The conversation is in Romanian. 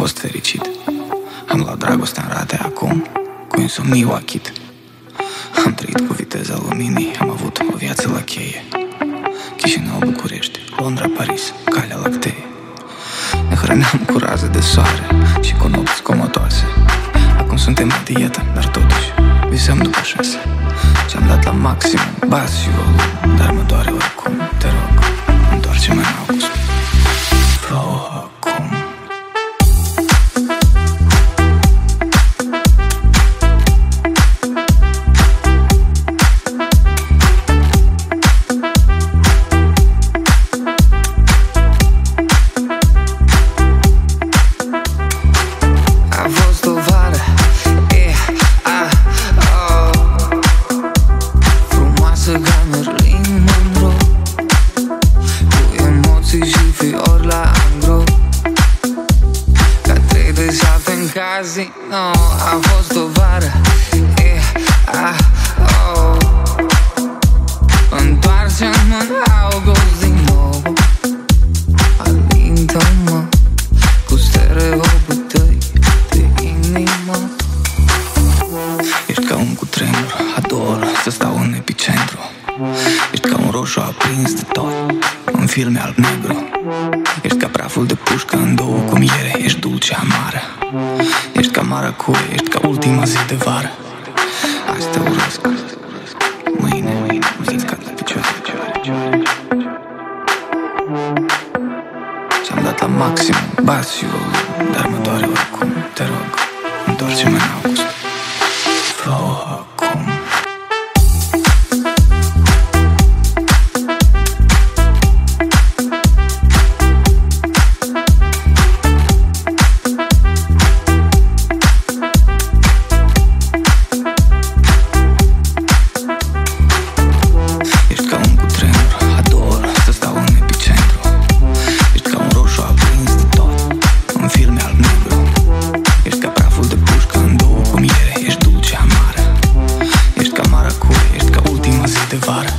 fost fericit. Am luat dragostea în rate acum Cu insomniu achit. Am trăit cu viteza luminii Am avut o viață la cheie. Chișinău, București, Londra, Paris, Calea Lactee. Ne hrăneam cu raze de soare Și cu nopți comotoase. Acum suntem la dietă, dar totuși Visăm după șase. Și-am dat la maxim bas Marilyn Monroe Cu emoții și fiori la Ca casino A fost o Ești ca un roșu aprins de tot, în filme alb-negru Ești ca praful de pușcă în două cu miere, ești dulce amară. Ești ca maracuie, ești ca ultima zi de vară. Azi te urăsc, mâine, mâine, o să-ți cad la picioare, picioare, picioare Și-am dat la maxim bas și volum Dar mă doare oricum, te rog. Întoarce-mă în august devară